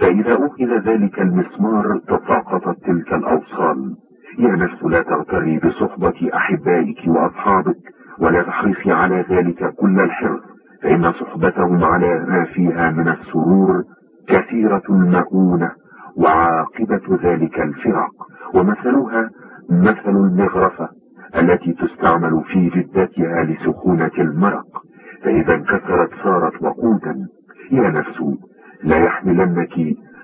فإذا أخذ ذلك المسمار تساقطت تلك الأوصال. يا نفس لا تغتري بصحبة أحبائك وأصحابك ولا تحرصي على ذلك كل الحرص فإن صحبتهم على ما فيها من السرور كثيرة المؤونة وعاقبة ذلك الفراق ومثلها مثل المغرفة التي تستعمل في جدتها لسخونة المرق. فإذا انكسرت صارت وقودا. يا نفس لا يحملنك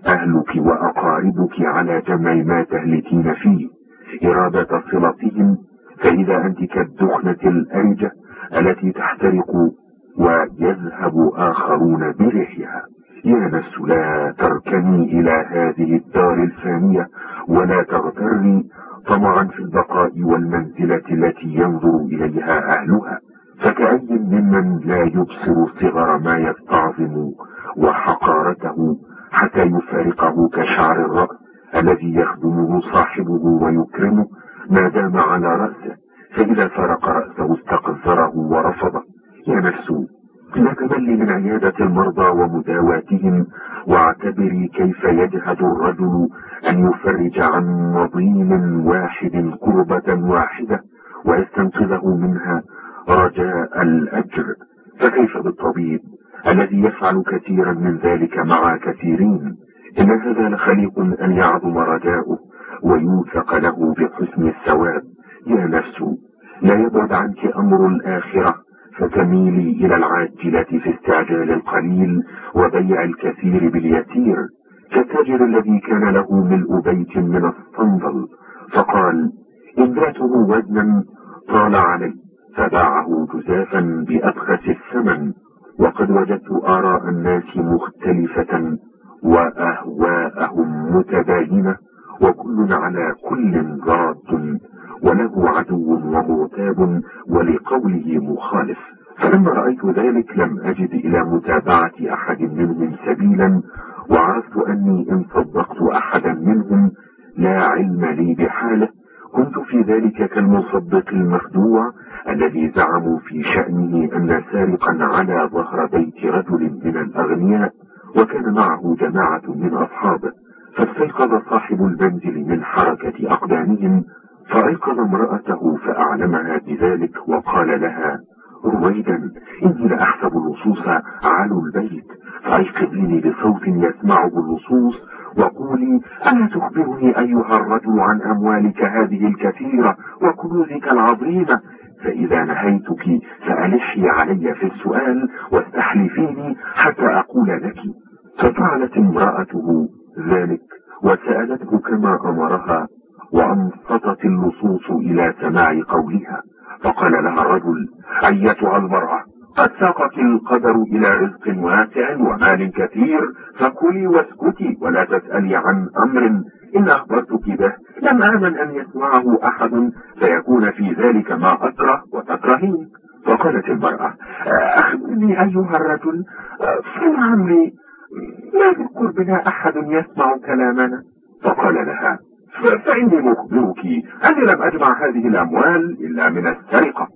أهلك وأقاربك على جمع ما تهلكين فيه. إرادة صلتهم فإذا أنت كالدخنة الأرجة التي تحترق ويذهب آخرون بريحها. يا نفس لا تركني إلى هذه الدار الفانية ولا تغتري طمعا في البقاء والمنزلة التي ينظر إليها أهلها. فكأي ممن لا يبصر صغر ما يستعظم وحقارته حتى يفارقه كشعر الرأس الذي يخدمه صاحبه ويكرمه. ما دام على رأسه فإذا فرق رأسه استقذره ورفضه. يا نفس لا تملي من عيادة المرضى ومداواتهم واعتبري كيف يجهد الرجل أن يفرج عن نظيم واحد كربة واحدة ويستنقذه منها رجاء الأجر. فكيف بالطبيب الذي يفعل كثيرا من ذلك مع كثيرين؟ إن هذا لخليق أن يعظم رجاؤه ويوثق له بحسن الثواب. يا نفس لا يبعد عنك أمر الآخرة. فتميلي إلى العاجلة في استعجال القليل وبيع الكثير باليسير. كالتاجر الذي كان له ملء بيت من الصندل فقال إن ذاته وزنا طال علي. فباعه جزافا بأبخس الثمن وقد وجدت آراء الناس مختلفة وأهواءهم متباينة وكل على كل راد وله عدو ومغتاب ولقوله مخالف. فلما رأيت ذلك لم أجد إلى متابعة أحد منهم سبيلا وعرفت أني إن صدقت أحدا منهم لا علم لي بحاله. كنت في ذلك كالمصدق المخدوع الذي زعموا في شأنه أن سارقا على ظهر بيت رجل من الأغنياء وكان معه جماعة من أصحابه فاستيقظ صاحب المنزل من حركة أقدامهم فأيقظ امرأته فأعلمها بذلك وقال لها رويدا إني لأحسب اللصوص علوا البيت فأيقظيني بصوت يسمعه اللصوص وقولي ألا تخبرني أيها الرجل عن أموالك هذه الكثيرة وكنوزك العظيمة؟ فإذا نهيتك فألحي علي في السؤال واستحلفيني حتى أقول لك ففعلت امرأته ذلك وسألته كما أمرها وأنصتت اللصوص إلى سماع قولها فقال لها الرجل أيتها المرأة؟ قد ساقك القدر إلى رزق واسع ومال كثير فكلي واسكتي ولا تسألي عن أمر. إن أخبرتك به لم آمن أن يسمعه أحد فيكون في ذلك ما أكره وتكرهين. فقالت المرأة أخبرني أيها الرجل فين عمري لا يذكر بنا أحد يسمع كلامنا؟ فقال لها فإني مخبرك أني لم أجمع هذه الأموال إلا من السرقة.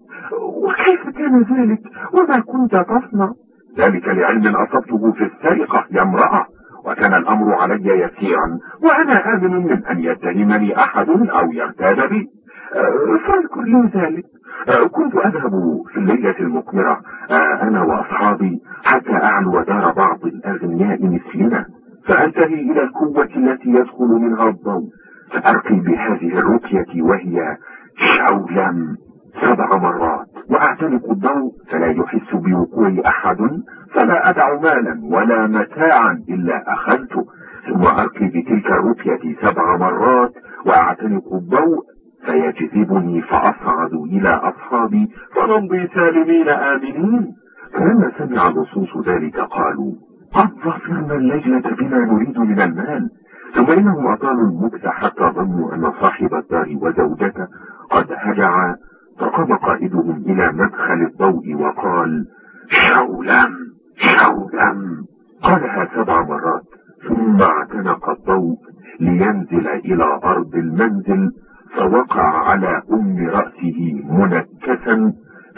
وكيف كان ذلك؟ وما كنت تصنع؟ ذلك لعلم أصبته في السرقة يا امرأة. وكان الأمر علي يسيرا وأنا آمن من أن يتهمني أحد أو يرتاد بي. فاذكر لي ذلك. كنت أذهب في الليلة المقمرة أنا وأصحابي حتى أعلو دار بعض الأغنياء مثلنا فأنتهي إلى القوة التي يدخل منها الضوء. فأرقي بهذه الرقية وهي شولم سبع مرات. وأعتنق الضوء فلا يحس بوقوع أحد فلا أدع مالا ولا متاعا إلا أخذته ثم أرقي بتلك الرقية سبع مرات وأعتنق الضوء فيجذبني فأصعد إلى أصحابي فنمضي سالمين آمنين. فلما سمع اللصوص ذلك قالوا قد ظفرنا اللجنة بما نريد من المال. ثم إنهم أطالوا المكث حتى ظنوا أن صاحب الدار وزوجته قد هجعا فقام قائدهم إلى مدخل الضوء وقال شولم شولم. قالها سبع مرات ثم اعتنق الضوء لينزل إلى أرض المنزل فوقع على أم رأسه منكسا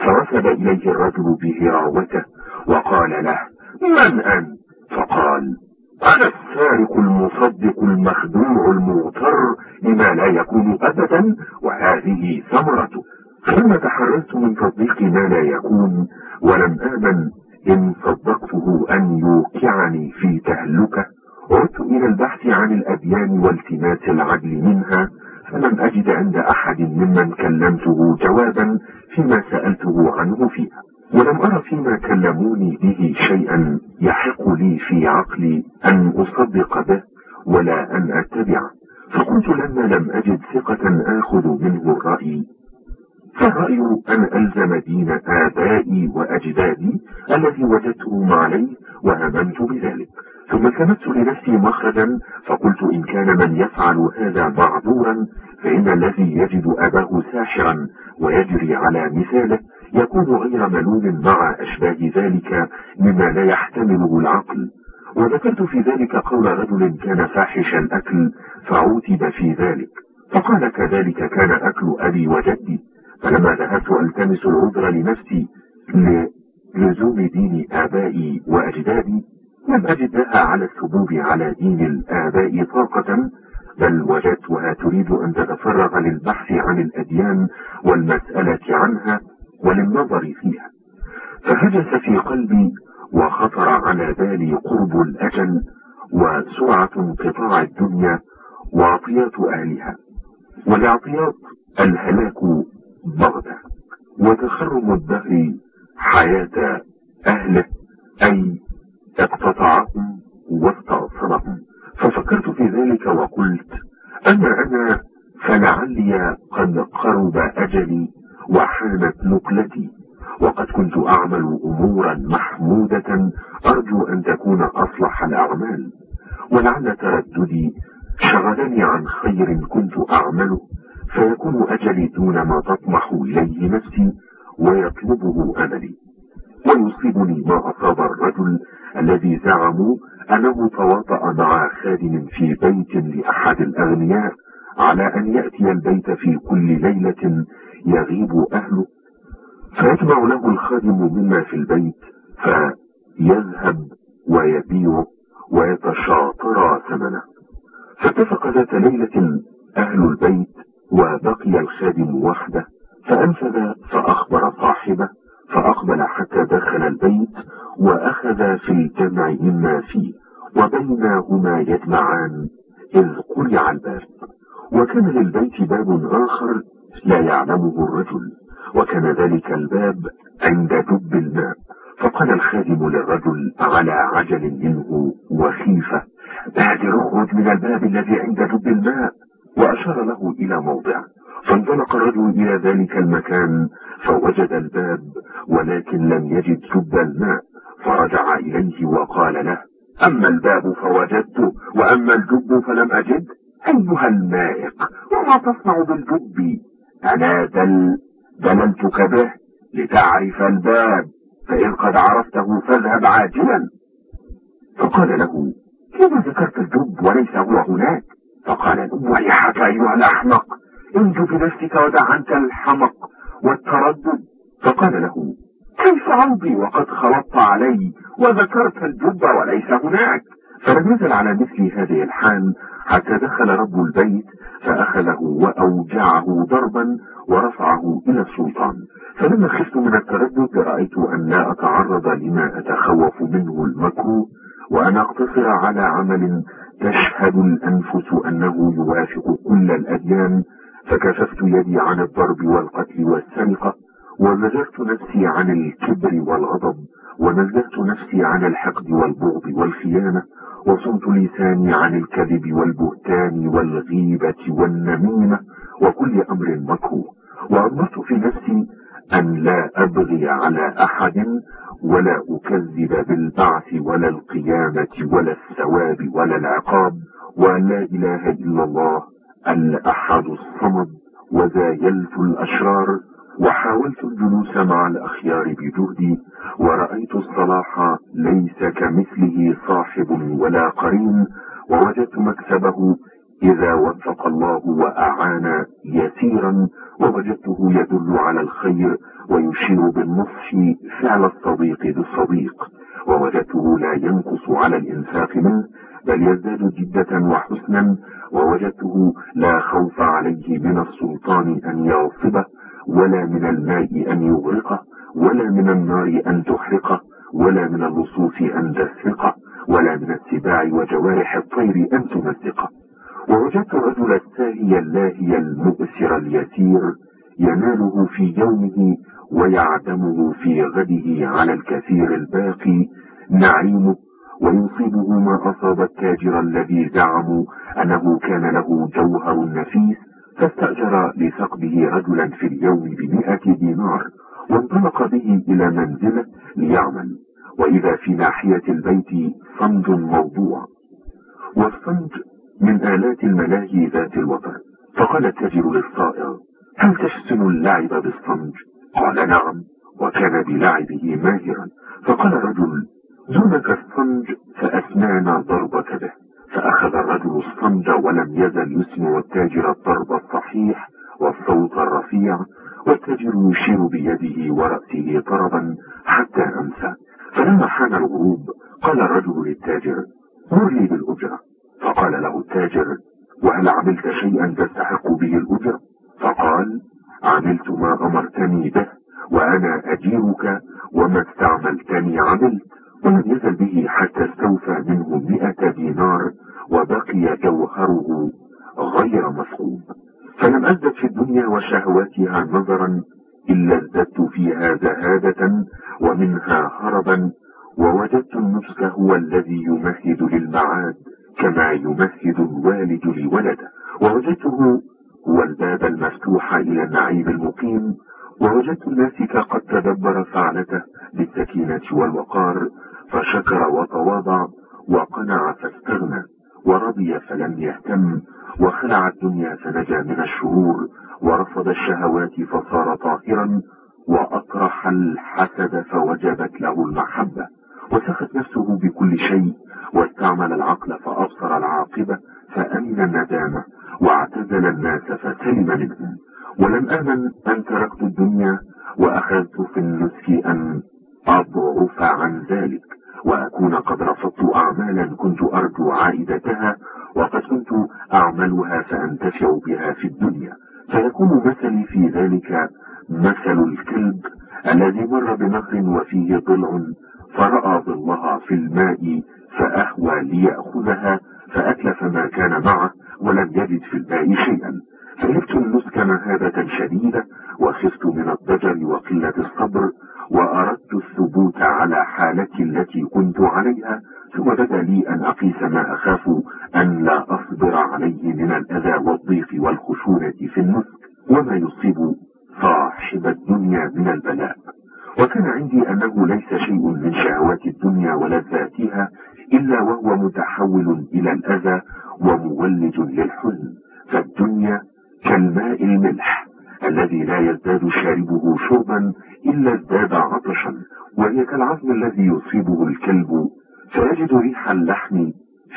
فوثب إليه الرجل بهراوته وقال له من أنت؟ فقال أنا السارق المصدق المخدوع المغتر لما لا يكون أبدا وهذه ثمرته فلما تحررت من تصديق ما لا يكون ولم آمن إن صدقته أن يوقعني في تهلكة. عدت إلى البحث عن الأديان والتماس العدل منها فلم أجد عند أحد ممن كلمته جوابا فيما سألته عنه فيها. ولم أرى فيما كلموني به شيئا يحق لي في عقلي أن أصدق به ولا أن أتبعه. فقلت لما لم أجد ثقة آخذ منه الرأي. فالرأي أن ألزم دين آبائي وأجدادي الذي وجدتهم عليه وآمنت بذلك. ثم التمست لنفسي مخرجا فقلت إن كان من يفعل هذا معذورا فإن الذي يجد أباه ساحرا ويجري على مثاله يكون غير ملوم مع أشباه ذلك مما لا يحتمله العقل. وذكرت في ذلك قول رجل كان فاحش الأكل فعوتب في ذلك. فقال كذلك كان أكل أبي وجدي. فلما ذهبت ألتمس العذر لنفسي للزوم دين آبائي وأجدادي لم أجد لها على الثبوب على دين الآباء طاقة بل وجدتها تريد أن تتفرغ للبحث عن الأديان والمسألة عنها وللنظر فيها. فهجس في قلبي وخطر على بالي قرب الأجل وسرعة انقطاع الدنيا وعطيات أهلها والعطيات الهلاك بغتة وتخرم الدهر حياة أهله أي اقتطعهم واستأصلهم ففكرت في ذلك وقلت أما أنا فلعلي قد قرب أجلي وحانت نقلتي وقد كنت أعمل أمورا محمودة أرجو أن تكون أصلح الأعمال. ولعل ترددي شغلني عن خير كنت أعمله. فيكون أجلي دون ما تطمح إليه نفسي ويطلبه أملي. ويصيبني ما أصاب الرجل الذي زعموا أنه تواطأ مع خادم في بيت لأحد الأغنياء على أن يأتي البيت في كل ليلة يغيب أهله فيجمع له الخادم مما في البيت فيذهب ويبيع ويتشاطر ثمنه. فاتفق ذات ليلة أهل البيت وبقي الخادم وحده فأنفذ فأخبر صاحبه فأقبل حتى دخل البيت وأخذ في الجمع مما فيه وبينهما يجمعان إذ قرع الباب. وكان للبيت باب آخر لا يعلمه الرجل وكان ذلك الباب عند دب الماء فقال الخادم للرجل على عجل منه وخيفة بادر اخرج من الباب الذي عند دب الماء. وأشار له إلى موضع فانطلق الرجل إلى ذلك المكان فوجد الباب ولكن لم يجد دب الماء فرجع إليه وقال له أما الباب فوجدته وأما الجب فلم أجد أيها المائق وما تصنع بالجب أنا دل دللتك به لتعرف الباب فإن قد عرفته فاذهب عاجلا. فقال له كيف ذكرت الجب وليس هو هناك؟ فقال له ويحك أيها الأحمق انجو بنفسك ودع عنك الحمق والتردد. فقال له كيف عودي وقد خلطت علي وذكرت الجب وليس هناك؟ فلم يزل على مثل هذه الحال حتى دخل رب البيت فأخذه وأوجعه ضربا ورفعه إلى السلطان. فلما خفت من التردد رأيت أن لا أتعرض لما أتخوف منه المكروه وأن أقتصر على عمل تشهد الأنفس أنه يوافق كل الأديان. فكشفت يدي عن الضرب والقتل والسرقة وزجرت نفسي عن الكبر والغضب ونزهت نفسي عن الحقد والبغض والخيانة وصمت لساني عن الكذب والبهتان والغيبة والنميمة وكل أمر مكروه. وأمرت في نفسي أن لا أبغي على أحد ولا أكذب بالبعث ولا القيامة ولا الثواب ولا العقاب وأن لا إله إلا الله الأحد الصمد وزايلت الأشرار. وحاولت الجلوس مع الأخيار بجهدي ورأيت الصلاح ليس كمثله صاحب ولا قرين ووجدت مكسبه إذا وفق الله وأعان يسيرا ووجدته يدل على الخير ويشير بالنصح فعل الصديق بالصديق ووجدته لا ينقص على الإنفاق منه بل يزداد جدة وحسنا ووجدته لا خوف عليه من السلطان أن يغصبه ولا من الماء أن يغرقه ولا من النار أن تحرقه ولا من اللصوص أن تسرقه ولا من السباع وجوارح الطير أن تمزقه ووجدت الرجل الساهي اللاهي المؤسر اليسير يناله في يومه ويعدمه في غده على الكثير الباقي نعيمه ويصيبه ما أصاب التاجر الذي زعموا أنه كان له جوهر نفيس فاستأجر لثقبه رجلا في اليوم بمئة دينار وانطلق به إلى منزله ليعمل. وإذا في ناحية البيت صمد موضوع. والصمد من آلات الملاهي ذات الوتر فقال التاجر للصائغ هل تحسن اللعب بالصمد؟ قال نعم وكان بلعبه ماهرا. فقال الرجل دونك الصمد فأثنانا ضربك به. فأخذ الرجل الصمد ولم يزل يسمع التاجر الضرب الصحيح والصوت الرفيع والتاجر يشير بيده ورأسه طربا حتى أمسى فلما حان الغروب قال الرجل للتاجر مر لي بالأجرة. فقال له التاجر وهل عملت شيئا تستحق به الأجرة فقال عملت ما أمرتني به وأنا أجيرك وما استعملتني عملت ولم يزل به حتى استوفى منه مئة دينار وبقي جوهره غير مصحوب فلم أزدد في الدنيا وشهواتها نظرا إلا ازددت فيها زهادة ومنها هربا ووجدت النسك هو الذي يمهد للمعاد كما يمهد الوالد لولده ووجدته هو الباب المفتوح إلى النعيم المقيم ووجدت الناسك قد تدبر فعلته بالسكينة والوقار فشكر وتواضع وقنع فاستغنى ورضي فلم يهتم وخلع الدنيا فنجا من الشرور ورفض الشهوات فصار طاهرا وأطرح الحسد فوجبت له المحبة وسخت نفسه بكل شيء واستعمل العقل فأبصر العاقبة فأمن الندامة واعتزل الناس فسلم منهم ولم آمن أن تركت الدنيا وأخذت في النسك أن أضعف عن ذلك وأكون قد رفضت أعمالا كنت أرجو عائدتها وقد كنت أعملها فأنتفع بها في الدنيا فيكون مثلي في ذلك مثل الكلب الذي مر بنهر ضلع فرأى ظلها في الماء فأهوى ليأخذها فأتلف ما كان معه ولم يجد في الماء شيئا. فلبت النسك مهابة شديدة وخفت من الضجر وقلة الصبر وأردت الثبوت على حالتي التي كنت عليها. ثم بدا لي أن أقيس ما أخاف أن لا أصبر عليه من الأذى والضيق والخشونة في النسك. وما يصيب صاحب الدنيا من البلاء. وكان عندي أنه ليس شيء من شهوات الدنيا ولذاتها إلا وهو متحول إلى الأذى ومولج للحزن فالدنيا كالماء الملح الذي لا يزداد شاربه شربا إلا ازداد عطشا وهي كالعظم الذي يصيبه الكلب فيجد ريح اللحم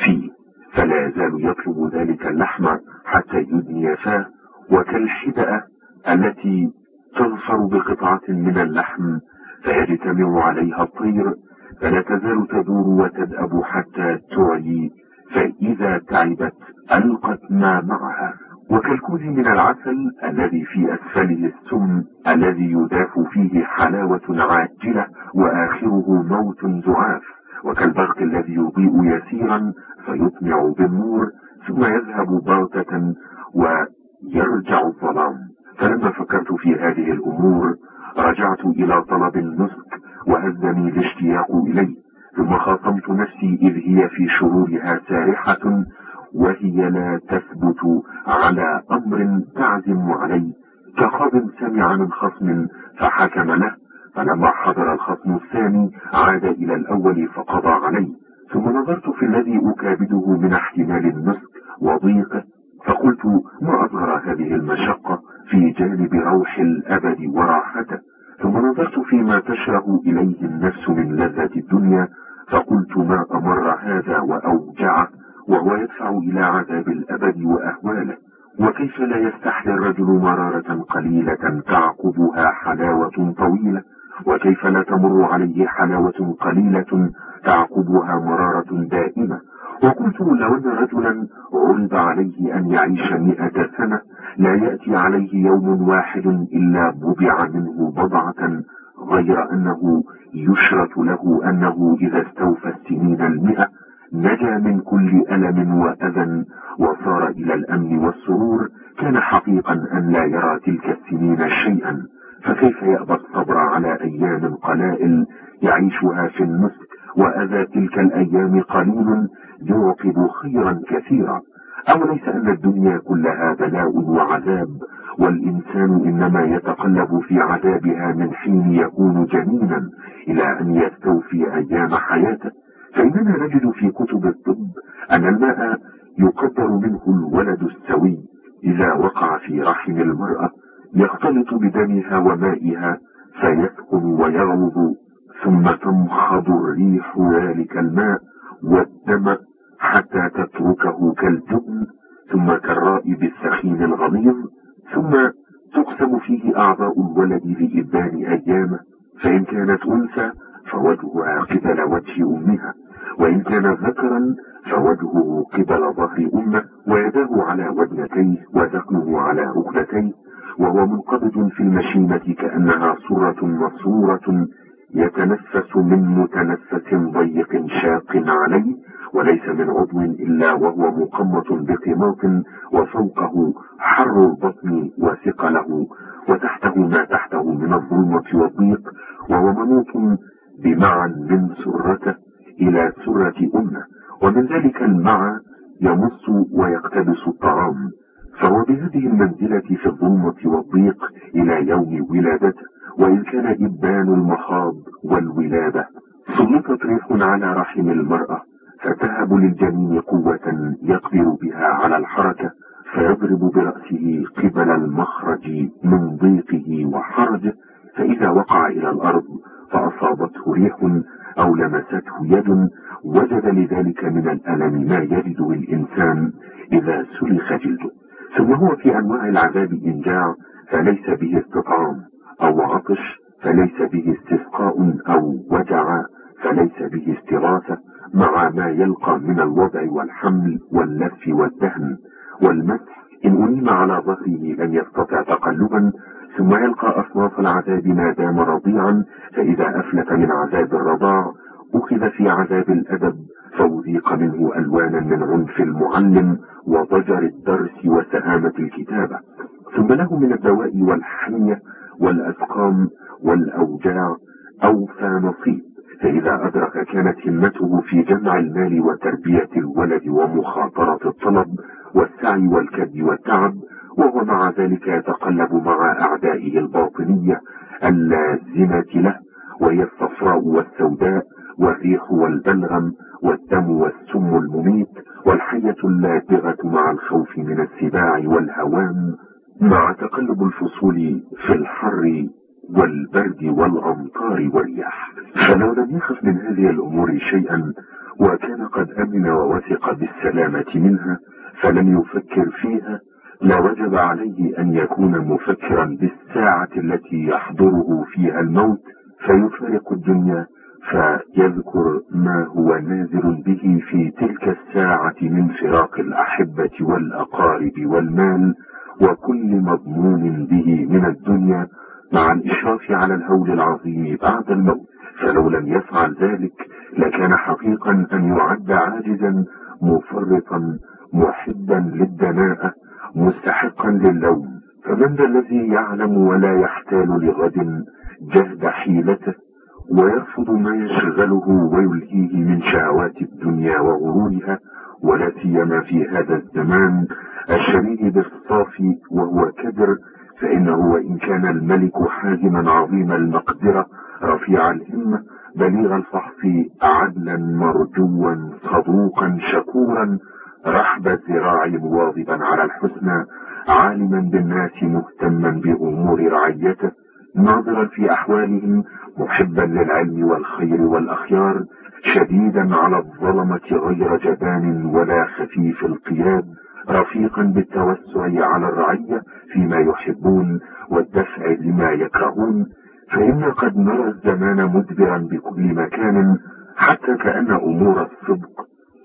فيه فلا يزال يطلب ذلك اللحم حتى يدني فاه وكالحدأة التي تظفر بقطعة من اللحم فيجتمع عليها الطير فلا تزال تدور وتدأب حتى تعلي فإذا تعبت ألقت ما معها. وكالكوز من العسل الذي في أسفله السم الذي يداف فيه حلاوة عاجلة وآخره موت زعاف. وكالبرق الذي يضيء يسيرا فيطمع بالنور ثم يذهب بغتة ويرجع الظلام. في هذه الأمور رجعت إلى طلب النسك وهزني الاشتياق إليه ثم خاصمت نفسي إذ هي في شرورها سارحة وهي لا تثبت على أمر تعزم عليه. كخصم سمع من خصم فحكم له فلما حضر الخصم الثاني عاد إلى الأول فقضى عليه. ثم نظرت في الذي أكابده من احتمال النسك وضيقه فقلت ما أصغر هذه المشقة؟ في جانب روح الأبد وراحته ثم نظرت فيما تشرب إليه النفس من لذة الدنيا فقلت ما أمر هذا وأوجعه وهو يدفع إلى عذاب الأبد وأهواله. وكيف لا يستحلي الرجل مرارة قليلة تعقبها حلاوة طويلة؟ وكيف لا تمر عليه حلاوة قليلة تعقبها مرارة دائمة؟ وقلت لو أن رجلا عرض عليه أن يعيش مئة سنة لا يأتي عليه يوم واحد إلا بضع منه بضعة غير أنه يشرط له أنه إذا استوفى السنين المئة نجا من كل ألم وأذى وصار إلى الأمن والسرور كان حقيقا أن لا يرى تلك السنين شيئا. فكيف يأبى الصبر على أيام قلائل يعيشها في النسك وأذى تلك الأيام قليل يعقب خيرا كثيرا. أوليس أن الدنيا كلها بلاء وعذاب والإنسان إنما يتقلب في عذابها من حين يكون جنينا إلى أن يستوفي أيام حياته؟ فإننا نجد في كتب الطب أن الماء يقدر منه الولد السوي إذا وقع في رحم المرأة يختلط بدمها ومائها فيسكن ويغلظ ثم تنخض الريح ذلك الماء والدم حتى تتركه كالجبن ثم كالرائب السخين الغليظ ثم تقسم فيه أعضاء الولد لإبان أيامه فإن كانت أنثى فوجهها قبل وجه أمها وإن كان ذكرا فوجهه قبل ظهر أمه ويداه على وجنتيه وذقنه على ركبتيه وهو منقبض في المشيمة كأنها صرة مصورة يتنفس من متنفس ضيق شاق عليه وليس من عضو إلا وهو مقمط بقماط وفوقه حر البطن وثقله وتحته ما تحته من الظلمة والضيق وهو منوط بمعا من سرته إلى سرة أمه ومن ذلك المع يمص ويقتبس الطعام. فهو بهذه المنزلة في الظلمة والضيق إلى يوم ولادته وإن كان إبان المخاض والولادة. سلطت ريح على رحم المرأة. فتهب للجنين قوة يقدر بها على الحركة فيضرب برأسه قبل المخرج من ضيقه وحرجه فإذا وقع إلى الأرض فأصابته ريح أو لمسته يد وجد لذلك من الألم ما يجده الإنسان إذا سلخ جلده. ثم هو في أنواع العذاب إنجاع فليس به استطعام أو عطش فليس به استسقاء أو وجع فليس به استغاثة. مع ما يلقى من الوضع والحمل واللف والدهن والمسح إن أنيم على ظهره لم يستطع تقلبا ثم يلقى أصناف العذاب ما دام رضيعا فإذا أفلت من عذاب الرضاع أخذ في عذاب الأدب فوذيق منه ألوانا من عنف المعلم وضجر الدرس وسهامة الكتابة ثم له من الدواء والحمية والأسقام والأوجاع أوفى نصيب. فإذا أدرك كانت همته في جمع المال وتربية الولد ومخاطرة الطلب والسعي والكد والتعب وهو مع ذلك يتقلب مع أعدائه الباطنية اللازمة له وهي الصفراء والسوداء والريح والبلغم والدم والسم المميت والحية اللادغة مع الخوف من السباع والهوام مع تقلب الفصول في الحر والبرد والأمطار والرياح فلو لم يخف من هذه الأمور شيئا وكان قد أمن ووثق بالسلامة منها فلم يفكر فيها لوجب عليه أن يكون مفكرا بالساعة التي يحضره فيها الموت فيفارق الدنيا فيذكر ما هو نازل به في تلك الساعة من فراق الأحبة والأقارب والمال وكل مضمون به من الدنيا مع الإشراف على الهول العظيم بعد الموت. فلو لم يفعل ذلك لكان حقيقا أن يعد عاجزا مفرطا محبا للدناءة مستحقا للوم. فمن ذا الذي يعلم ولا يحتال لغد جهد حيلته ويرفض ما يشغله ويلهيه من شهوات الدنيا وغرورها ولا سيما في هذا الزمان الشديد بالصافي وهو كدر فإنه وإن كان الملك حازما عظيم المقدرة رفيع الهمة بليغ الفحص عدلا مرجوا صدوقا شكورا رحب الذراع مواظبا على الحسنى عالما بالناس مهتما بأمور رعيته ناظرا في أحوالهم محبا للعلم والخير والأخيار شديدا على الظلمة غير جبان ولا خفيف القياد. رفيقا بالتوسع على الرعية فيما يحبون والدفع لما يكرهون فإن قد نرى الزمان مدبرا بكل مكان حتى كأن أمور الصدق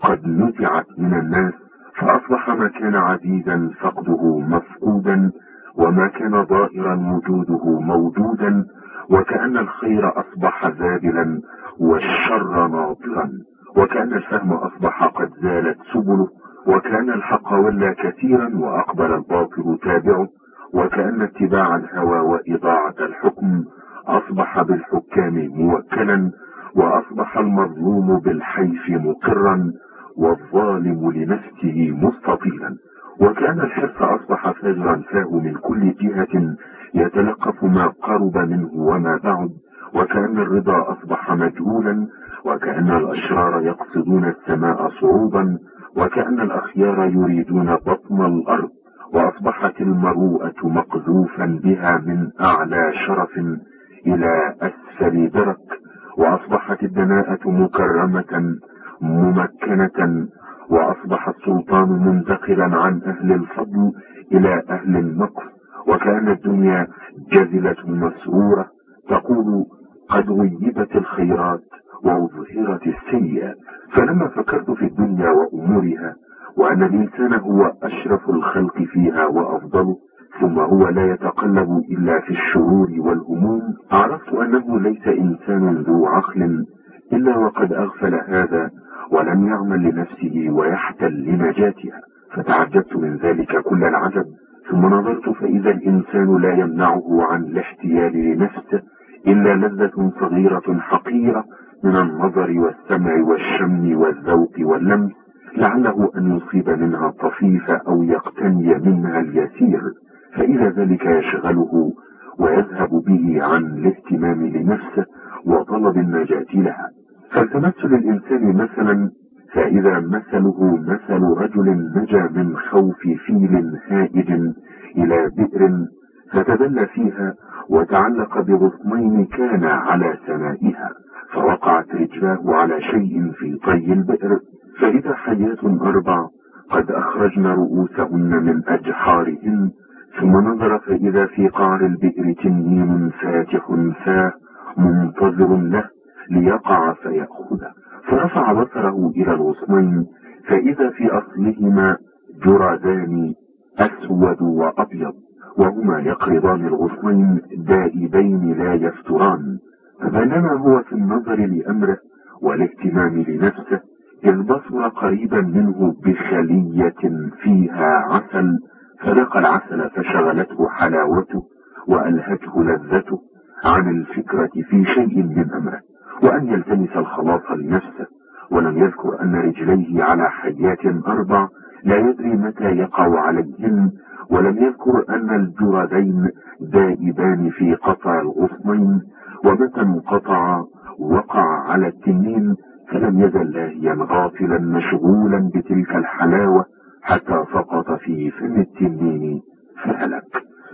قد نزعت من الناس فأصبح ما كان عزيزا فقده مفقودا وما كان ظاهرا وجوده موجودا وكأن الخير أصبح زابلا والشر ناطرا وكأن الفهم أصبح قد زالت سبله. وكأن الحق ولى كثيرا وأقبل الباطل تابعه وكأن اتباع الهوى وإضاعة الحكم أصبح بالحكام موكلا وأصبح المظلوم بالحيف مقرا والظالم لنفسه مستطيلا. وكأن الحرص أصبح فاجرا فاه من كل جهة يتلقف ما قرب منه وما بعد. وكأن الرضا أصبح مجهولا وكأن الأشرار يقصدون السماء صعودا وكأن الأخيار يريدون بطن الأرض وأصبحت المروءة مقذوفا بها من أعلى شرف إلى أسفل درك وأصبحت الدناءة مكرمة ممكنة وأصبح السلطان منتقلا عن أهل الفضل إلى أهل النقص وكأن الدنيا جزلة مسرورة تقول قد غيبت الخيرات. وأظهرت السيئات فلما فكرت في الدنيا وأمورها وأن الإنسان هو أشرف الخلق فيها وأفضله ثم هو لا يتقلب إلا في الشرور والهموم عرفت أنه ليس إنسان ذو عقل إلا وقد أغفل هذا ولم يعمل لنفسه ويحتل لنجاتها. فتعجبت من ذلك كل العجب. ثم نظرت فإذا الإنسان لا يمنعه عن الاحتيال لنفسه إلا لذة صغيرة حقيرة من النظر والسمع والشم والذوق واللمس لعله أن يصيب منها الطفيف أو يقتني منها اليسير فإذا ذلك يشغله ويذهب به عن الاهتمام لنفسه وطلب النجاة لها. فالتمثل للإنسان مثلا فإذا مثله مثل رجل نجا من خوف فيل هائج إلى بئر فتدلى فيها وتعلق بغصنين كان على سمائها فوقعت رجلاه على شيء في طي البئر فإذا حيات أربع قد أخرجن رؤوسهن من أجحارهن ثم نظر فإذا في قعر البئر تنين فاتح فاه منتظر له ليقع فيأخذه فرفع بصره إلى الغصنين فإذا في أصلهما جرذان أسود وأبيض وهما يقرضان الغصنين دائبين لا يفتران. فبينما هو في النظر لأمره والاهتمام لنفسه إذ بصر قريبا منه بخلية فيها عسل فلقى العسل فشغلته حلاوته وألهته لذته عن الفكرة في شيء من أمره وأن يلتمس الخلاص لنفسه. ولم يذكر أن رجليه على حيات أربع لا يدري متى يقع عليهن ولم يذكر أن الجردين دائبان في قطع الغصنين ومتى انقطع وقع على التنين فلم يزل لاهيا غافلا مشغولا بتلك الحلاوة حتى سقط في فم التنين فهلك.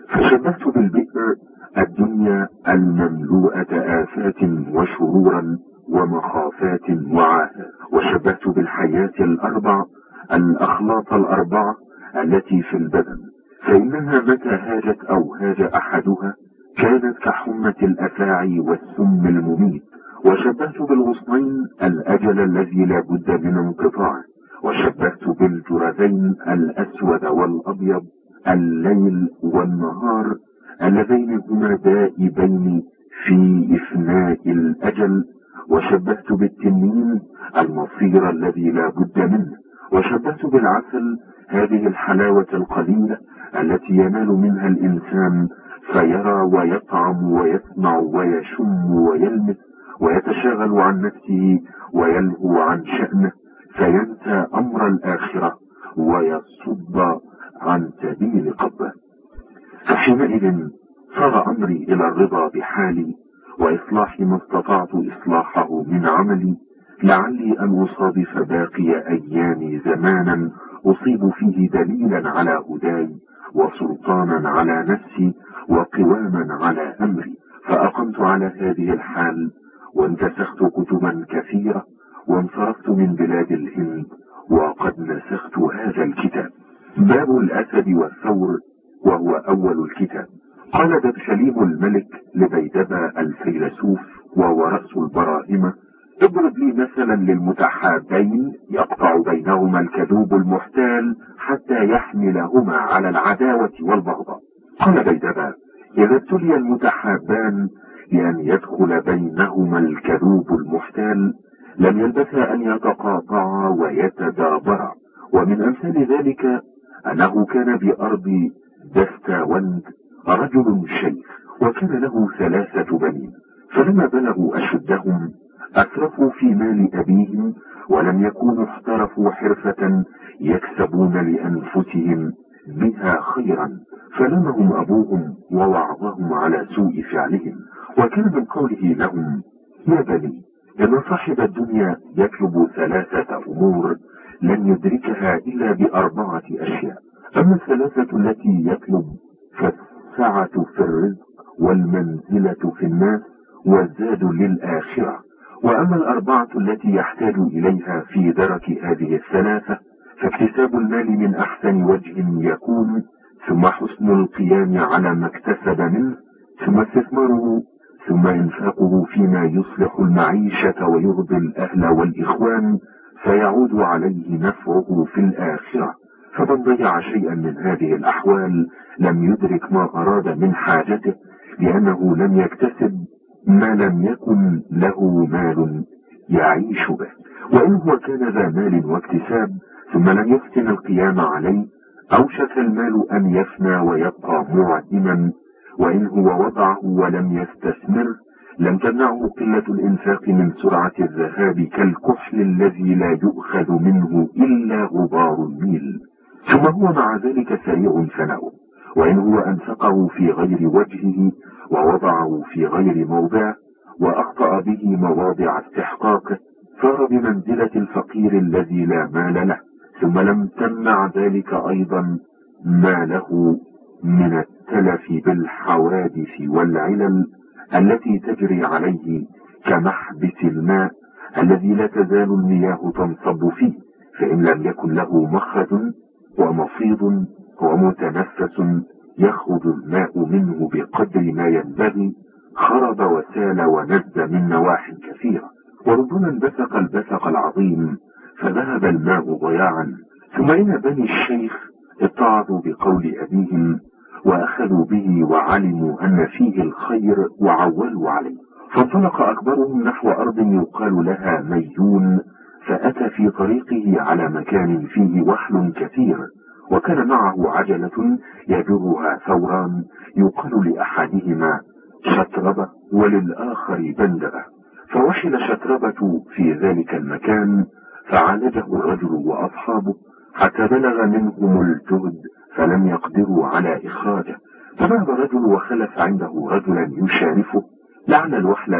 فشبهت بالبئر الدنيا المملوءة آفات وشرورا ومخافات وعاهات وشبهت بالحياة الأربع الأخلاط الأربعة التي في البدن. فإنها متى هاجت أو هاج أحدها كانت كحمة الأفاعي والسم المميت. وشبهت بالغصنين الأجل الذي لا بد من انقطاعه وشبهت بالجرذين الأسود والأبيض الليل والنهار اللذين هما دائبين في إفناء الأجل وشبهت بالتنين المصير الذي لا بد منه وشبهت بالعسل هذه الحلاوة القليلة التي ينال منها الإنسان فيرى ويطعم ويسمع ويشم ويلمس ويتشاغل عن نفسه ويلهو عن شأنه فينسى أمر الآخرة ويصد عن سبيل قبه فحينئذ صار أمري إلى الرضا بحالي وإصلاح ما استطعت إصلاحه من عملي لعلي أن أصادف باقي أيامي زمانا أصيب فيه دليلا على هداي وسلطانا على نفسي وقواما على أمري. فأقمت على هذه الحال وانتسخت كتبا كثيرة وانصرفت من بلاد الهند وقد نسخت هذا الكتاب. باب الأسد والثور وهو أول الكتاب. قال دبشليم الملك لبيدبا الفيلسوف وهو رأس البراهمة اضرب لي مثلا للمتحابين يقطع بينهما الكذوب المحتال حتى يحملهما على العداوة والبغضاء. قال بيدبا إذا ابتلي المتحابان لأن يدخل بينهما الكذوب المحتال لم يلبثا أن يتقاطعا ويتدابرا. ومن أمثال ذلك أنه كان بأرض دستاوند رجل شيخ وكان له ثلاثة بنين فلما بلغوا أشدهم أسرفوا في مال أبيهم ولم يكونوا احترفوا حرفة يكسبون لأنفسهم بها خيرا فلمهم أبوهم ووعظهم على سوء فعلهم. وكان من قوله لهم يا بني إن صاحب الدنيا يطلب ثلاثة أمور لن يدركها إلا بأربعة أشياء أما الثلاثة التي يطلب فالسعة في الرزق والمنزلة في الناس والزاد للآخرة. وأما الأربعة التي يحتاج إليها في درك هذه الثلاثة فاكتساب المال من أحسن وجه يكون ثم حسن القيام على ما اكتسب منه ثم استثماره ثم إنفاقه فيما يصلح المعيشة ويرضي الأهل والإخوان فيعود عليه نفعه في الآخرة. فمن ضيع شيئا من هذه الأحوال لم يدرك ما أراد من حاجته لأنه لم يكتسب ما لم يكن له مال يعيش به. وإن هو كان ذا مال واكتساب ثم لم يحسن القيام عليه أوشك المال أن يفنى ويبقى معدما. وإن هو وضعه ولم يستثمر لم تمنعه قلة الإنفاق من سرعة الذهاب كالكحل الذي لا يؤخذ منه إلا غبار الميل. ثم هو مع ذلك سريع فناؤه وإن هو أنفقه في غير وجهه ووضعه في غير موضعه وأخطأ به مواضع استحقاقه صار بمنزلة الفقير الذي لا مال له ثم لم تمنع ذلك أيضا ما له من التلف بالحوادث والعلل التي تجري عليه كمحبس الماء الذي لا تزال المياه تنصب فيه فإن لم يكن له مخرج ومفيض ومتنفس يخرج الماء منه بقدر ما ينبغي خرب وسال ونز من نواح كثيرة. وربما انبثق البثق العظيم فذهب الماء ضياعا. ثم إن بني الشيخ اتعظوا بقول أبيهم وأخذوا به وعلموا أن فيه الخير وعولوا عليه. فانطلق أكبرهم نحو أرض يقال لها ميون فأتى في طريقه على مكان فيه وحل كثير وكان معه عجلة يجرها ثوران يقال لأحدهما شطربة وللآخر بندبة. فوحل شطربة في ذلك المكان فعالجه الرجل وأصحابه حتى بلغ منهم الجهد فلم يقدروا على إخراجه. فذهب الرجل وخلف عنده رجلا يشارفه لعل الوحل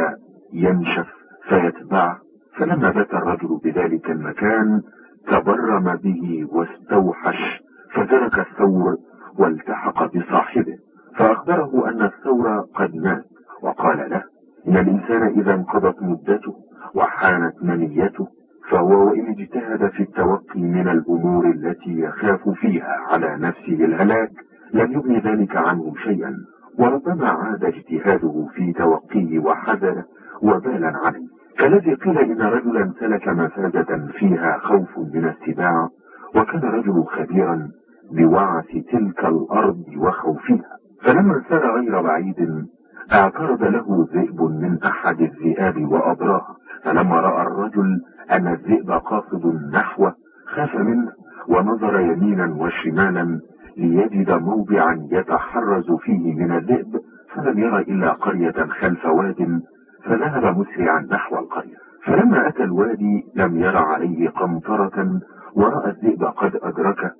ينشف فيتبعه. فلما بات الرجل بذلك المكان تبرم به واستوحش فترك الثور والتحق بصاحبه فأخبره أن الثور قد مات وقال له إن الإنسان إذا انقضت مدته وحانت منيته فهو وإن اجتهد في التوقي من الأمور التي يخاف فيها على نفسه الهلاك لم يغني ذلك عنه شيئا وربما عاد اجتهاده في توقيه وحذره وبالا عليه. فالذي قيل إن رجلا سلك مفازة فيها خوف من السباع وكان رجل خبيرا بوعث تلك الأرض وخوفها. فلما سار غير بعيد اعترض له ذئب من أحد الذئاب وأضراها فلما رأى الرجل أن الذئب قاصد نحوه خاف منه ونظر يمينا وشمالا ليجد موضعا يتحرز فيه من الذئب فلم ير إلا قرية خلف واد فذهب مسرعا نحو القرية. فلما أتى الوادي لم ير عليه قنطرة ورأى الذئب قد أدركه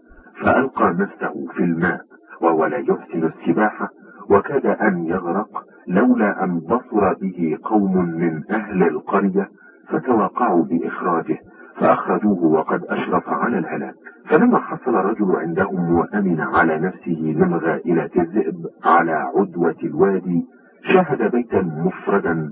فألقى نفسه في الماء وهو لا يحسن السباحة وكاد أن يغرق لولا أن بصر به قوم من أهل القرية فتوقعوا بإخراجه فأخرجوه وقد أشرف على الهلاك. فلما حصل رجل عندهم وأمن على نفسه من غائلة الذئب على عدوة الوادي شاهد بيتا مفردا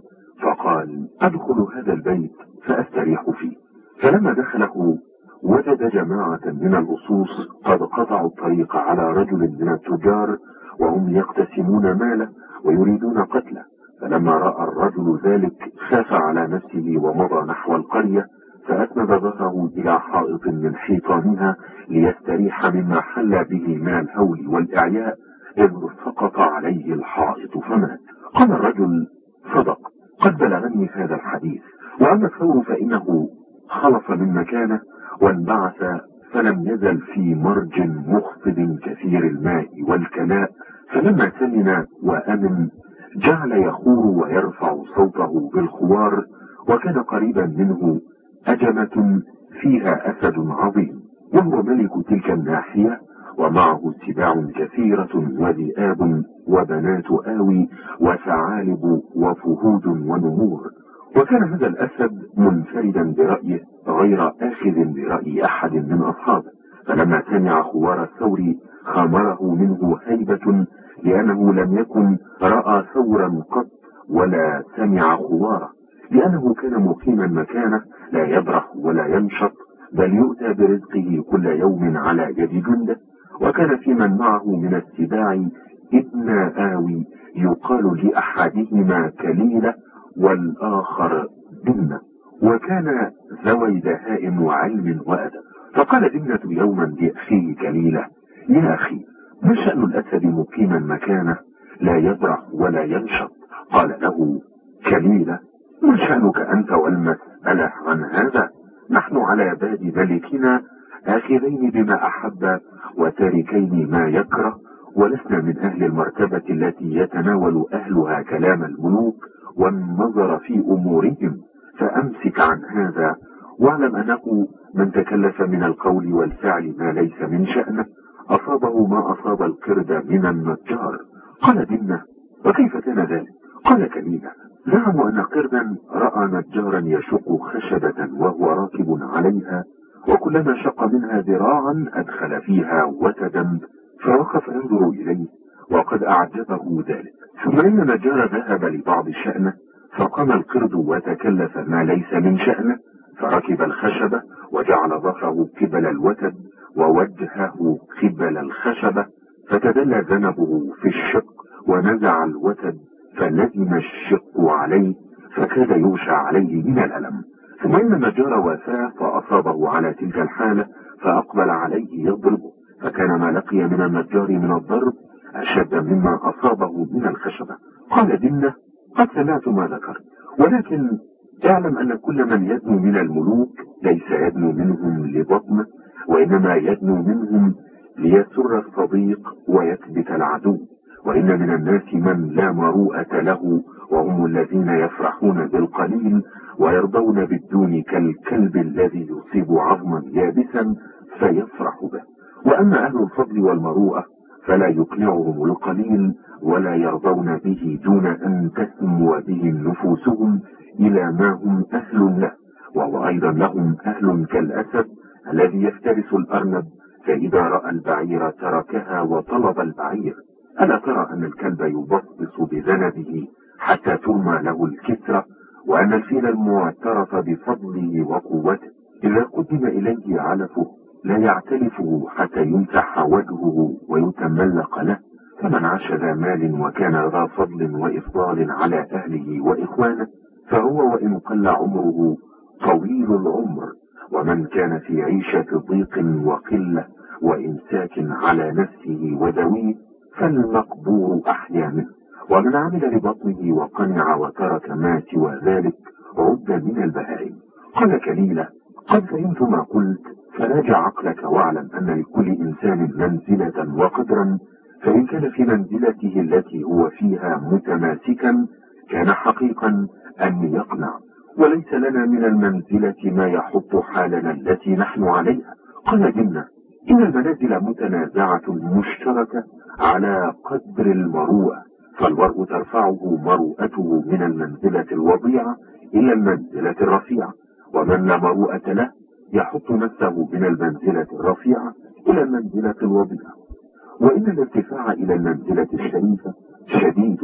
فقال أدخل هذا البيت فأستريح فيه. فلما دخله وجد جماعة من اللصوص قد قطعوا الطريق على رجل من التجار وهم يقتسمون ماله ويريدون قتله. فلما رأى الرجل ذلك خاف على نفسه ومضى نحو القرية فأسند ظهره إلى حائط من حيطانها ليستريح مما حل به من الهول والإعياء إذ سقط عليه الحائط فمات. قال الرجل صدق قد بلغني هذا الحديث. وأما الثور فإنه خلص من مكانه وانبعث فلم يزل في مرج مخفض كثير الماء والكلاء. فلما سمن وأمن جعل يخور ويرفع صوته بالخوار وكان قريبا منه أجمة فيها أسد عظيم. وهو ملك تلك الناحية ومعه سباع كثيرة وذئاب وبنات آوي وثعالب وفهود ونمور. وكان هذا الأسد منفردا برأيه غير آخذ برأي أحد من أصحابه. فلما سمع خوار الثور خامره منه هيبة لأنه لم يكن رأى ثورا قط ولا سمع خواره. لأنه كان مقيما مكانه لا يبرح ولا ينشط بل يؤتى برزقه كل يوم على يد جنده. وكان في من معه من السباع ابن آوي يقال لأحدهما كليلة والآخر دمنة. وكان ذوي دهاء وعلم وأدب. فقال دمنة يوما لأخيه كليلة يا أخي ما شأن الأسد مقيما مكانه؟ لا يبرح ولا ينشط. قال له كليلة ما شأنك أنت والمسألة عن هذا؟ نحن على باب ملكنا آخذين بما أحب وتاركين ما يكره ولسنا من أهل المرتبة التي يتناول أهلها كلام الملوك والنظر في أمورهم. فأمسك عن هذا واعلم أنه من تكلف من القول والفعل ما ليس من شأنه. أصابه ما أصاب القرد من النجار. قال دمنة وكيف كان ذلك؟ قال كليلة زعموا أن قردا رأى نجارا يشق خشبة وهو راكب عليها وكلما شق منها ذراعا أدخل فيها وتدا فوقف ينظر إليه وقد أعجبه ذلك. ثم إن نجار ذهب لبعض شأنه فقام القرد وتكلف ما ليس من شأنه فركب الخشبة وجعل ظهره قبل الوتد ووجهه قبل الخشبة فتدلى ذنبه في الشق ونزع الوتد فلزم الشق عليه فكاد يغشى عليه من الألم. إن النجار وفاه فأصابه على تلك الحالة فأقبل عليه يضربه فكان ما لقي من النجار من الضرب أشد مما أصابه من الخشبة. قال دنة قد سمعت ما ذكرت ولكن اعلم أن كل من يدنو من الملوك ليس يدنو منهم لبطنه وإنما يدنو منهم ليسر الصديق ويثبت العدو. وإن من الناس من لا مروءة له وهم الذين يفرحون بالقليل ويرضون بالدون كالكلب الذي يصيب عظما يابسا فيفرح به. وأما أهل الفضل والمروءة فلا يقنعهم القليل ولا يرضون به دون أن تسمو بهم نفوسهم إلى ما هم أهل له. وهو أيضا لهم أهل كالأسد الذي يفترس الأرنب فإذا رأى البعير تركها وطلب البعير. ألا ترى أن الكلب يبصبص بذنبه حتى ترمى له الكسرة وأن الفيل المعترف بفضله وقوته إذا قدم إليه علفه لا يعتلفه حتى يمسح وجهه ويتملق له فمن عاش ذا مال وكان ذا فضل وإفضال على أهله وإخوانه فهو وإن قل عمره طويل العمر ومن كان في عيشة ضيق وقلة وإمساك على نفسه ودويه فالمقبور أحيا منه ومن عمل لبطنه وقنع وترك ما سوى ذلك عد من البهائم. قال كليلة قد فهمت ما قلت فراجع عقلك واعلم أن لكل إنسان منزلة وقدرا فإن كان في منزلته التي هو فيها متماسكا كان حقيقا أن يقنع. وليس لنا من المنزلة ما يحط حالنا التي نحن عليها. قال جنة إن المنازل متنازعة مشتركة على قدر المروءة فالورء ترفعه مروءته من المنزلة الوضيعة إلى المنزلة الرفيعة ومن لا مروءة له يحط نفسه من المنزلة الرفيعة إلى المنزلة الوضيعة. وإن الارتفاع إلى المنزلة الشريفة شديد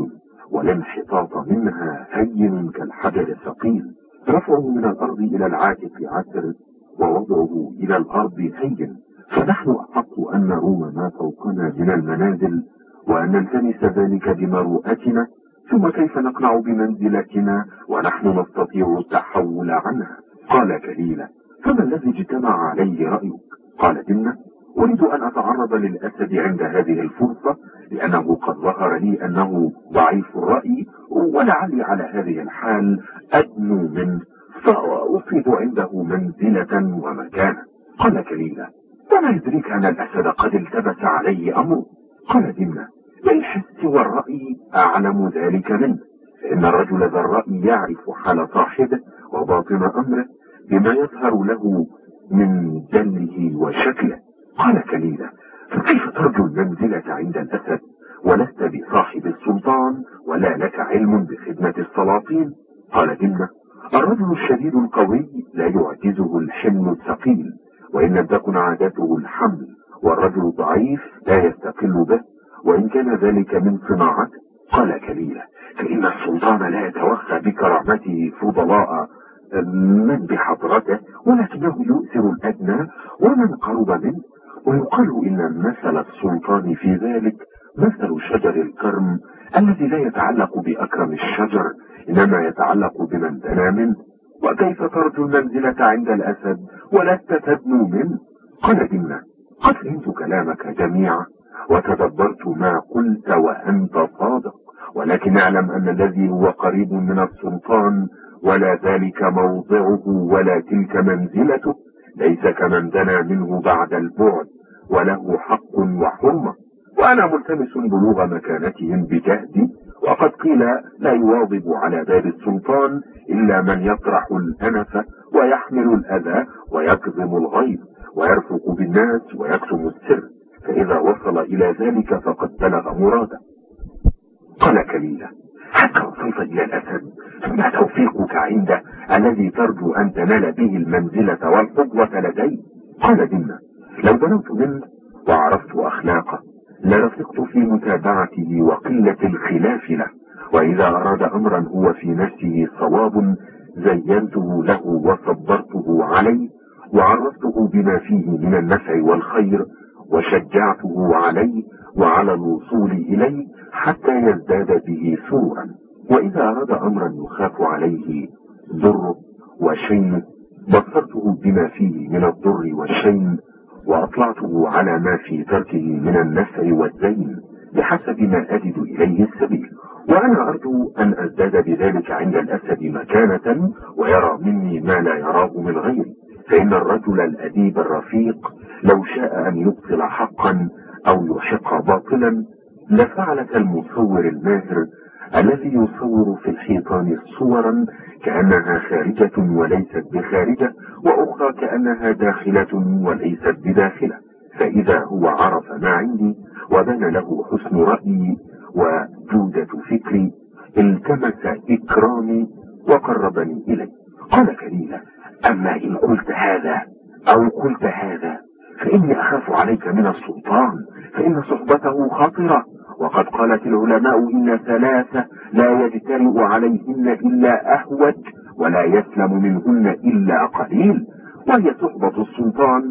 والانحطاط منها هين كالحجر الثقيل رفعه من الأرض إلى العاتق عسر ووضعه إلى الأرض هين. فنحن أحق أن نروم ما فوقنا من المنازل وأن نلتمس ذلك بمروءتنا ثم كيف نقنع بمنزلتنا ونحن نستطيع التحول عنها؟ قال كليلة فما الذي اجتمع عليه رأيك؟ قال دمنة أريد أن أتعرض للأسد عند هذه الفرصة لأنه قد ظهر لي أنه ضعيف الرأي ولعلي على هذه الحال أدنو منه فأفيد عنده منزلة ومكانة قال كليلة وما يدريك أن الأسد قد التبس عليه أمره قال دمنة بالحس والرأي؟ أعلم ذلك منه فإن الرجل ذا الرأي يعرف حال صاحبه وباطن أمره بما يظهر له من دله وشكله. قال كليلة فكيف ترجو المنزلة عند الأسد ولست بصاحب السلطان ولا لك علم بخدمة السلاطين؟ قال دمنة الرجل الشديد القوي لا يعجزه الحمل الثقيل. وإن لم تكن عادته الحمل والرجل الضعيف لا يستقل به وإن كان ذلك من صناعته. قال كليلة فإن السلطان لا يتوخى بكرامته فضلاء من بحضرته ولكنه يؤثر الأدنى ومن قرب منه. ويقال إن مثل السلطان في ذلك مثل شجر الكرم الذي لا يتعلق بأكرم الشجر إنما يتعلق بمن دنا منه. وكيف ترجو المنزلة عند الأسد ولست تدنو منه؟ قال دمنا قد فهمت كلامك جميعا وتدبرت ما قلت وأنت صادق ولكن أعلم أن الذي هو قريب من السلطان ولا ذلك موضعه ولا تلك منزلته ليس كمن دنا منه بعد البعد وله حق وحرمة وأنا ملتمس بلوغ مكانتهم بجهدي وقد قيل لا يواظب على باب السلطان إلا من يطرح الأنف ويحمل الأذى ويكظم الغيظ ويرفق بالناس ويكتم السر فإذا وصل إلى ذلك فقد بلغ مراده. قال كليلة حتى وصلت إلى الأسد فما توفيقك عنده؟ الذي ترجو أن تنال به المنزلة والقدوة لديه؟ قال دمنا لو بلغت منه وعرفت أخلاقه لرفقت في متابعته وقلة الخلاف له وإذا أراد أمرا هو في نفسه صواب زينته له وصبرته عليه وعرفته بما فيه من النفع والخير وشجعته عليه وعلى الوصول إليه حتى يزداد به سرورا وإذا أراد أمرا يخاف عليه ضر وشين بصرته بما فيه من الضر والشين وأطلعته على ما في تركه من النفع والزين بحسب ما أجد إليه السبيل. وأنا أرجو أن أزداد بذلك عند الأسد مكانة ويرى مني ما لا يراه من غيري. فإن الرجل الأديب الرفيق لو شاء أن يبطل حقا أو يحق باطلا لفعل كالمصور الماهر الذي يصور في الحيطان صورا كأنها خارجة وليست بخارجة وأخرى كأنها داخلة وليست بداخلة. فإذا هو عرف ما عندي وبان له حسن رأيي وجودة فكري التمس إكرامي وقربني إليه. قال كليلة أما إن قلت هذا أو قلت هذا فإني أخاف عليك من السلطان فإن صحبته خطرة. وقد قالت العلماء إن ثلاثة لا يجترئ عليهن إلا أهوج ولا يسلم منهن إلا قليل وهي صحبة السلطان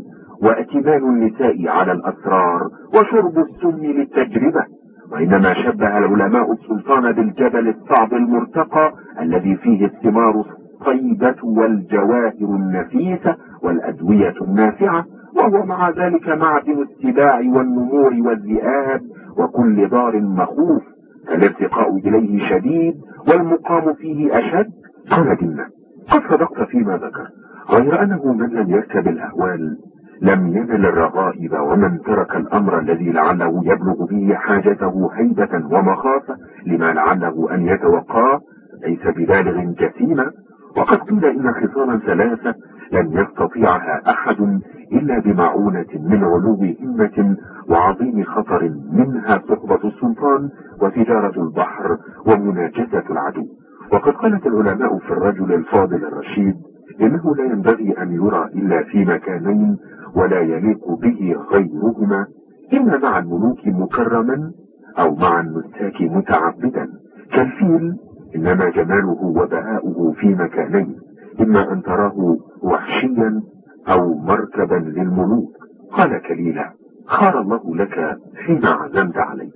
واتبان النساء على الأسرار وشرب السم للتجربة وإنما شبه العلماء السلطان بالجبل الصعب المرتقى الذي فيه الثمار الطيبة والجواهر النفيسة والأدوية النافعة وهو مع ذلك معدن السباع والنمور والذئاب وكل دار مخوف الارتقاء إليه شديد والمقام فيه أشد قال دينا. قد صدقت فيما ذكر غير أنه من لم يركب الأهوال لم ينل الرغائب ومن ترك الأمر الذي لعله يبلغ به حاجته هيبة ومخافة لما لعله أن يتوقاه ليس ببالغ جسيما. وقد قيل إن خصالا ثلاثة لن يستطيعها أحد إلا بمعونة من علو همة وعظيم خطر منها صحبة السلطان وتجارة البحر ومناجزة العدو. وقد قالت العلماء في الرجل الفاضل الرشيد إنه لا ينبغي أن يرى إلا في مكانين ولا يليق به غيرهما إما مع الملوك مكرما أو مع النساك متعبدا. كالفيل إنما جماله وبهاؤه في مكانين. إما أن تراه وحشيا أو مركبا للملوك. قال كليلا خار الله لك فيما عزمت عليه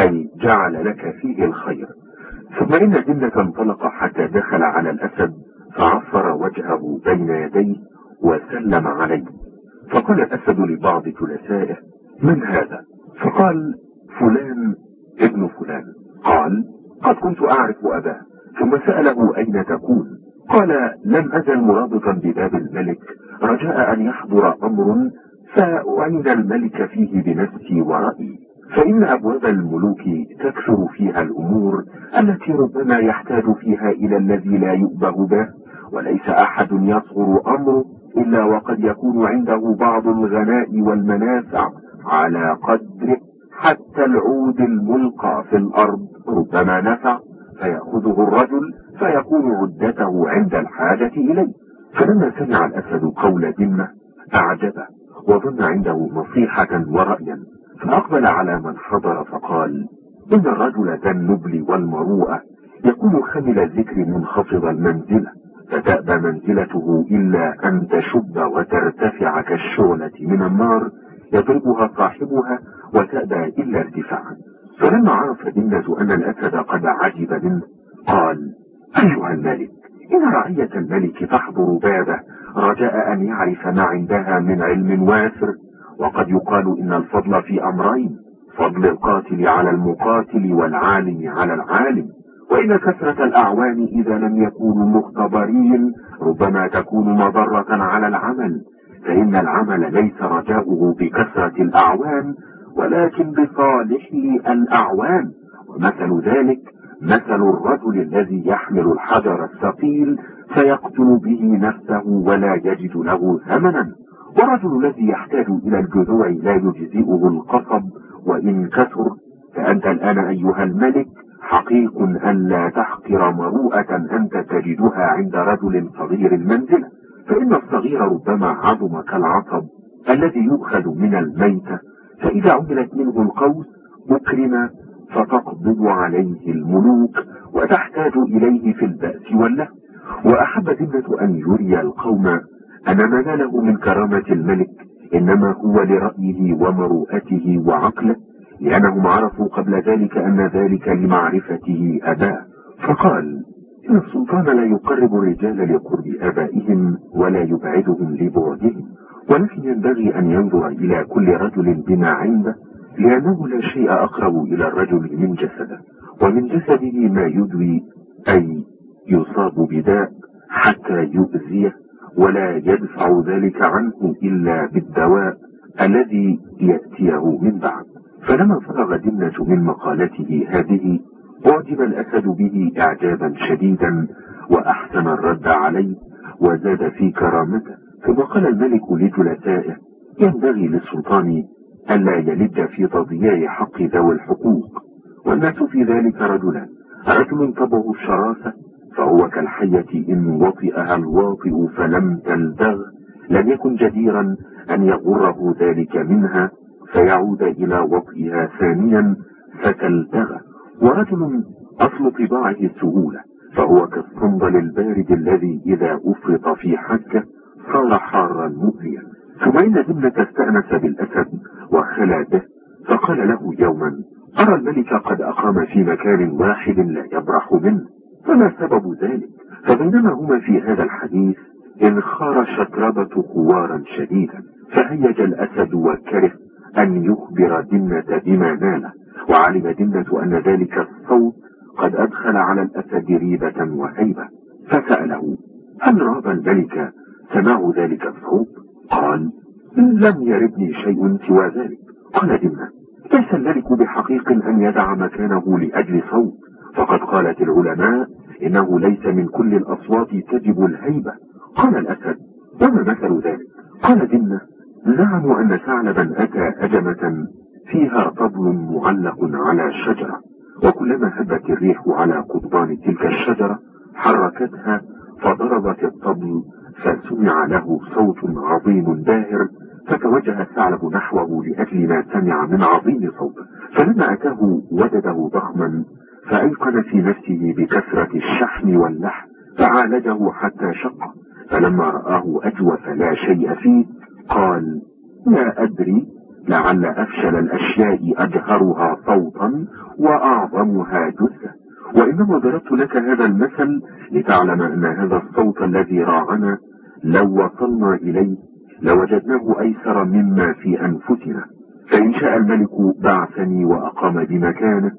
أي جعل لك فيه الخير. ثم إن جنة انطلق حتى دخل على الأسد فعصر وجهه بين يديه وسلم عليه. فقال الأسد لبعض جلسائه من هذا؟ فقال فلان ابن فلان. قال قد كنت أعرف أباه. ثم سأله أين تكون. قال لم أزل مرابطا بباب الملك. رجاء أن يحضر أمر فأعين الملك فيه بنفسي ورأيي. فإن أبواب الملوك تكثر فيها الأمور التي ربما يحتاج فيها إلى الذي لا يؤبه به. وليس أحد يصغر أمره إلا وقد يكون عنده بعض الغناء والمنافع على قدره حتى العود الملقى في الأرض. ربما نفع فيأخذه الرجل فيكون عدته عند الحاجة إليه. فلما سمع الأسد قول ذمة أعجبه وظن عنده نصيحة ورأيا. فأقبل على من حضر فقال إن الرجل ذا النبل والمروءة يكون خمل الذكر منخفض المنزلة. فتأبى منزلته إلا أن تشب وترتفع كالشعلة من النار يضربها صاحبها وتأبى إلا ارتفاعا. فلما عرف دنة أن الأسد قد عجب منه قال أيها الملك إن رعية الملك تحضر بابه. رجاء أن يعرف ما عندها من علم وافر وقد يقال إن الفضل في أمرين فضل القاتل على المقاتل والعالم على العالم. وإن كثرة الأعوان إذا لم يكونوا مختبرين ربما تكون مضرة على العمل. فإن العمل ليس رجاؤه بكثرة الأعوان ولكن بصالح الأعوان. ومثل ذلك مثل الرجل الذي يحمل الحجر الثقيل فيقتل به نفسه ولا يجد له ثمنا. ورجل الذي يحتاج إلى الجذوع لا يجزئه القصب وإن كثر فأنت الآن أيها الملك حقيق أن لا تحقر مروءة أنت تجدها عند رجل صغير المنزلة فإن الصغير ربما عظم كالعصب الذي يؤخذ من الميتة. فإذا عملت منه القوس أكرم فتقبض عليه الملوك وتحتاج إليه في البأس والله وأحب ذمة أن يري القوم أن ما ناله من كرامة الملك إنما هو لرأيه ومروءته وعقله لأنهم عرفوا قبل ذلك أن ذلك لمعرفته أباه. فقال إن السلطان لا يقرب الرجال لقرب آبائهم ولا يبعدهم لبعدهم ولكن ينبغي أن ينظر إلى كل رجل بما عنده لأنه لا شيء أقرب إلى الرجل من جسده ومن جسده ما يدوي أي يصاب بداء حتى يؤذيه ولا يدفع ذلك عنه إلا بالدواء الذي يأتيه من بعد. فلما فرغ دمنة من مقالته هذه أعجب الأسد به إعجابا شديدا وأحسن الرد عليه وزاد في كرامته. ثم قال الملك لجلسائه ينبغي للسلطان ألا يلد في تضييع حق ذوي الحقوق والناس في ذلك رجلان رجل طبعه الشراسة فهو كالحية إن وطئها الواطئ فلم تلدغ. لم يكن جديرا أن يغره ذلك منها فيعود إلى وطئها ثانيا فتلدغ. ورجل أصل طباعه السهولة فهو كالصندل البارد الذي إذا أفرط في حكة صار حارا مؤذيا. إن ذمة استأنس بالأسد وخلى به فقال له يوما أرى الملك قد أقام في مكان واحد لا يبرح منه فما سبب ذلك؟ فبينما هما في هذا الحديث انخار شكربة خوارا شديدا فهيج الأسد وكره أن يخبر دمة بما ناله وعلم دمة أن ذلك الصوت قد أدخل على الأسد ريبة وهيبة فسأله هل راب الملك سماع ذلك الصوت؟ قال لم يردني شيء سوى ذلك. قال دمة ليس الملك بحقيق أن يدع مكانه لأجل صوت. فقد قالت العلماء إنه ليس من كل الأصوات تجب الهيبة. قال الأسد وما مثل ذلك؟ قال دمة نعم أن ثعلبا أتى أجمة فيها طبل معلق على شجرة وكلما هبت الريح على قضبان تلك الشجرة حركتها فضربت الطبل فسمع له صوت عظيم باهر فتوجه الثعلب نحوه لأجل ما سمع من عظيم صوته فلما أتاه وجده ضخما فأيقن في نفسه بكثرة الشحم واللحم فعالجه حتى شق فلما رآه أجوف لا شيء فيه قال لا أدري لعل أفشل الأشياء أجهرها صوتا وأعظمها جثة. وإنما ضربت لك هذا المثل لتعلم أن هذا الصوت الذي راعنا لو وصلنا إليه لوجدناه أيسر مما في أنفسنا. فإن شاء الملك بعثني وأقام بمكانه